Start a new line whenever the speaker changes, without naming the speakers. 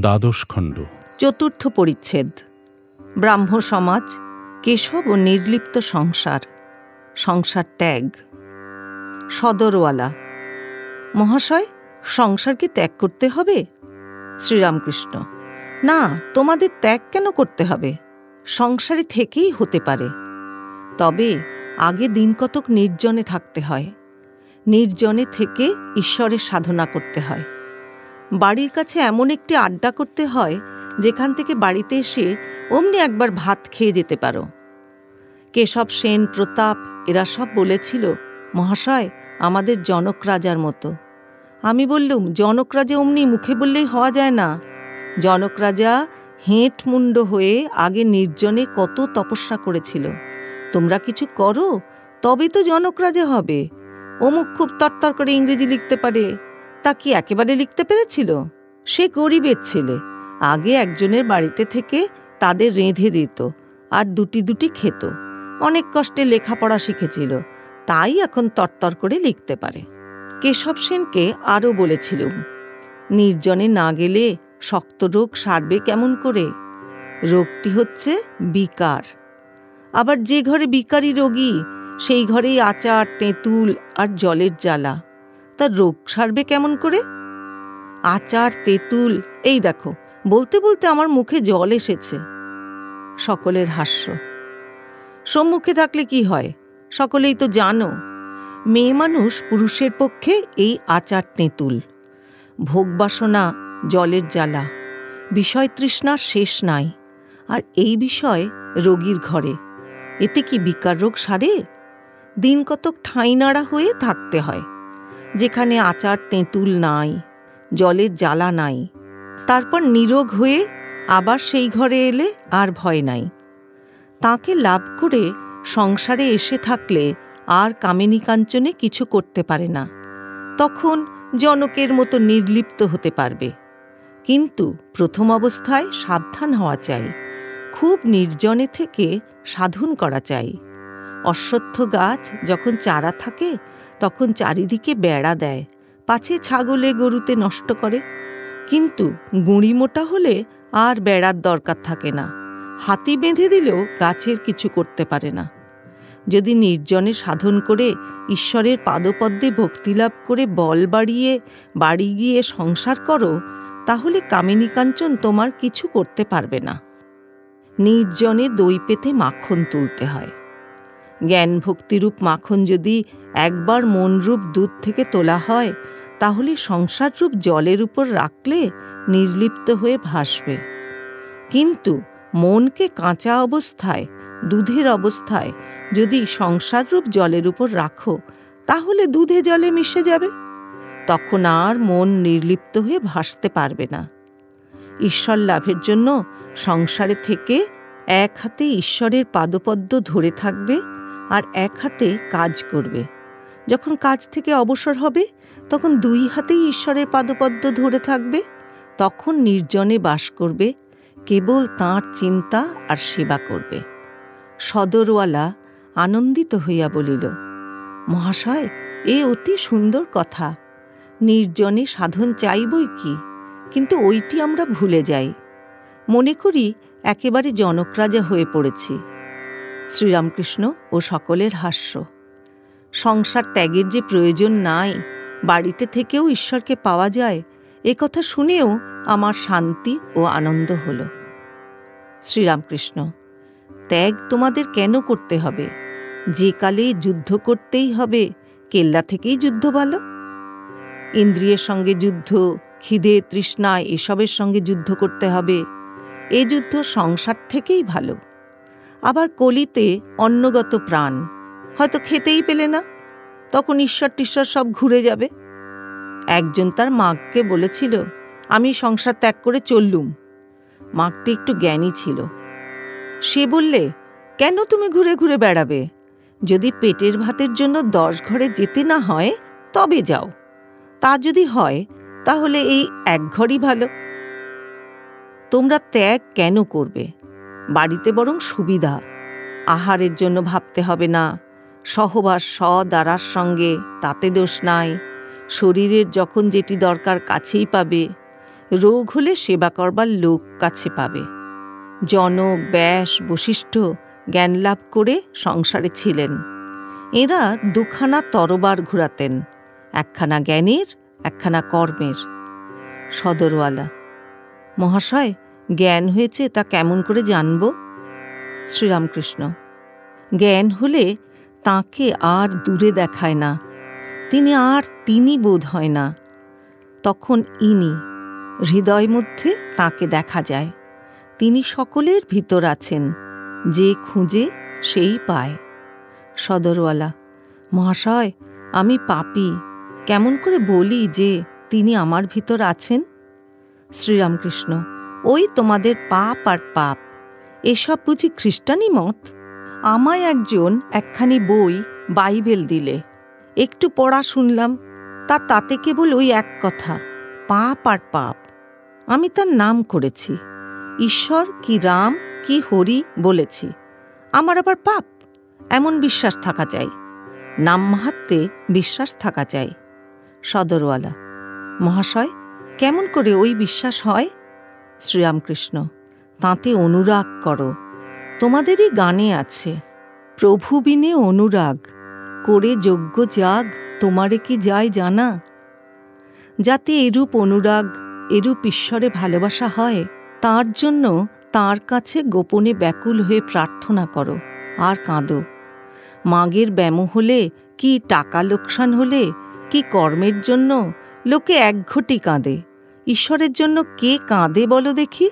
দ্বাদশ খণ্ড।
চতুর্থ পরিচ্ছেদ। ব্রাহ্ম সমাজ, কেশব ও নির্লিপ্ত সংসার সংসার ত্যাগ। সদরওয়ালা, মহাশয়, সংসার কি ত্যাগ করতে হবে? শ্রীরামকৃষ্ণ, না, তোমাদের ত্যাগ কেন করতে হবে? সংসারে থেকেই হতে পারে। তবে আগে দিন কতক নির্জনে থাকতে হয়। নির্জনে থেকে ঈশ্বরের সাধনা করতে হয়। বাড়ির কাছে এমন একটি আড্ডা করতে হয়, যেখান থেকে বাড়িতে এসে অমনি একবার ভাত খেয়ে যেতে পারো। কেশব সেন, প্রতাপ, এরা সব বলেছিল, মহাশয়, আমাদের জনক রাজার মতো। আমি বললুম, জনক রাজা অমনি মুখে বললেই হওয়া যায় না। জনক রাজা হেঁট মুন্ড হয়ে আগে নির্জনে কত তপস্যা করেছিল। তোমরা কিছু করো তবে তো জনক রাজা হবে। অমুক খুব তরতর করে ইংরেজি লিখতে পারে। তা কি একেবারে লিখতে পেরেছিল? সে গরিবের ছেলে। আগে একজনের বাড়িতে থেকে তাদের রেঁধে দিত আর দুটি দুটি খেত। অনেক কষ্টে লেখাপড়া শিখেছিল। তাই এখন তরতর করে লিখতে পারে। কেশব সেনকে আরও বলেছিলুম নির্জনে না গেলে শক্ত রোগ সারবে কেমন করে? রোগটি হচ্ছে বিকার। আবার যে ঘরে বিকারী রোগী, সেই ঘরেই আচার, তেঁতুল আর জলের জ্বালা। তার রোগ সারবে কেমন করে? আচার, তেঁতুল, এই দেখো, বলতে বলতে আমার মুখে জল এসেছে। সকলের হাস্য। সম্মুখে থাকলে কি হয়? সকলেই তো জানো, মেয়ে মানুষ পুরুষের পক্ষে এই আচার, তেঁতুল। ভোগবাসনা জলের জ্বালা, বিষয় তৃষ্ণার শেষ নাই। আর এই বিষয় রোগীর ঘরে, এতে কি বিকার রোগ সারে? দিন কতক ঠাঁই নাড়া হয়ে থাকতে হয়। যেখানে আচার তেঁতুল নাই, জলের জ্বালা নাই। তারপর নিরোগ হয়ে আবার সেই ঘরে এলে আর ভয় নাই। তাকে লাভ করে সংসারে এসে থাকলে আর কামিনী কাঞ্চনে কিছু করতে পারে না। তখন জনকের মতো নির্লিপ্ত হতে পারবে। কিন্তু প্রথম অবস্থায় সাবধান হওয়া চাই। খুব নির্জনে থেকে সাধন করা চাই। অশ্বত্থ গাছ যখন চারা থাকে তখন চারিদিকে বেড়া দেয়, পাছে ছাগলে গরুতে নষ্ট করে। কিন্তু গুঁড়ি মোটা হলে আর বেড়ার দরকার থাকে না, হাতি বেঁধে দিলেও গাছের কিছু করতে পারে না। যদি নির্জনে সাধন করে ঈশ্বরের পাদপদ্মে ভক্তিলাভ করে বল বাড়িয়ে বাড়ি গিয়ে সংসার করো, তাহলে কামিনী কাঞ্চন তোমার কিছু করতে পারবে না। নির্জনে দই পেতে মাখন তুলতে হয়। জ্ঞান ভক্তিরূপ মাখন যদি একবার মনরূপ দুধ থেকে তোলা হয়, তাহলে সংসাররূপ জলের উপর রাখলে নির্লিপ্ত হয়ে ভাসবে। কিন্তু মনকে কাঁচা অবস্থায়, দুধের অবস্থায় যদি সংসাররূপ জলের উপর রাখো, তাহলে দুধে জলে মিশে যাবে। তখন আর মন নির্লিপ্ত হয়ে ভাসতে পারবে না। ঈশ্বর লাভের জন্য সংসারে থেকে এক হাতে ঈশ্বরের পাদপদ্ম ধরে থাকবে। আর এক হাতে কাজ করবে। যখন কাজ থেকে অবসর হবে, তখন দুই হাতেই ঈশ্বরের পাদপদ্ম ধরে থাকবে। তখন নির্জনে বাস করবে, কেবল তাঁর চিন্তা আর সেবা করবে। সদরওয়ালা আনন্দিত হইয়া বলিল, মহাশয়, এ অতি সুন্দর কথা। নির্জনে সাধন চাইবই কি? কিন্তু ওইটি আমরা ভুলে যাই। মনে করি একেবারে জনকরাজা হয়ে পড়েছি। শ্রীরামকৃষ্ণ ও সকলের হাস্য। সংসার ত্যাগের যে প্রয়োজন নাই, বাড়িতে থেকেও ঈশ্বরকে পাওয়া যায়, এ কথা শুনেও আমার শান্তি ও আনন্দ হল। শ্রীরামকৃষ্ণ, ত্যাগ তোমাদের কেন করতে হবে? যে কালে যুদ্ধ করতেই হবে, কেল্লা থেকেই যুদ্ধ ভালো? ইন্দ্রিয়ের সঙ্গে যুদ্ধ, খিদে, তৃষ্ণা এসবের সঙ্গে যুদ্ধ করতে হবে, এ যুদ্ধ সংসার থেকেই ভালো। আবার কলিতে অন্নগত প্রাণ। হয়তো খেতেই পেলে না। তখন ঈশ্বর টিশ্বর সব ঘুরে যাবে। একজন তার মাকে বলেছিল, আমি সংসার ত্যাগ করে চললুম। মাকটি একটু জ্ঞানী ছিল। সে বললে, কেন তুমি ঘুরে ঘুরে বেড়াবে? যদি পেটের ভাতের জন্য দশ ঘরে যেতে না হয়, তবে যাও। তা যদি হয়, তাহলে এই এক ঘরই ভালো। তোমরা ত্যাগ কেন করবে? বাড়িতে বরং সুবিধা। আহারের জন্য ভাবতে হবে না। সহবাস স দ্বারার সঙ্গে, তাতে দোষ নাই। শরীরের যখন যেটি দরকার কাছেই পাবে। রোগ হলে সেবা করবার লোক কাছে পাবে। জনক, ব্যাস, বশিষ্ঠ জ্ঞান লাভ করে সংসারে ছিলেন। এরা দুখানা তরবার ঘুরাতেন, একখানা জ্ঞানের, একখানা কর্মের। সদরওয়ালা, মহাশয় জ্ঞান হয়েছে তা কেমন করে জানব? শ্রীরামকৃষ্ণ, জ্ঞান হলে তাকে আর দূরে দেখায় না, তিনি আর তিনি বোধ হয় না। তখন ইনি হৃদয় মধ্যে তাকে দেখা যায়, তিনি সকলের ভিতর আছেন, যে খুঁজে সেই পায়। সদরওয়ালা, মহাশয়, আমি পাপি, কেমন করে বলি যে তিনি আমার ভিতর আছেন? শ্রীরামকৃষ্ণ ওই তোমাদের পাপ আর পাপ। এসব বুঝি খ্রিস্টানি মত? আমায় একজন একখানি বই বাইবেল দিলে। একটু পড়া শুনলাম, তা তাতে কেবল ওই এক কথা, পাপ আর পাপ। আমি তার নাম করেছি, ঈশ্বর কি রাম কি হরি বলেছি। আমার আবার পাপ? এমন বিশ্বাস থাকা চাই নাম মাহাত্মে বিশ্বাস থাকা চাই সদরওয়ালা, মহাশয়, কেমন করে ওই বিশ্বাস হয়? শ্রীরামকৃষ্ণ, তাতে অনুরাগ করো। তোমাদেরই গানে আছে, প্রভু বিনে অনুরাগ, করে যোগ্য যাগ, তোমারে কি যায় জানা? যাতে এরূপ অনুরাগ, এরূপ ঈশ্বরে ভালোবাসা হয়, তার জন্য তার কাছে গোপনে ব্যাকুল হয়ে প্রার্থনা করো, আর কাঁদো। মাগের ব্যামো হলে, কি টাকা লোকসান হলে, কি কর্মের জন্য, লোকে একঘটি কাঁদে। ঈশ্বরের জন্য কে কাঁদে বলো দেখি?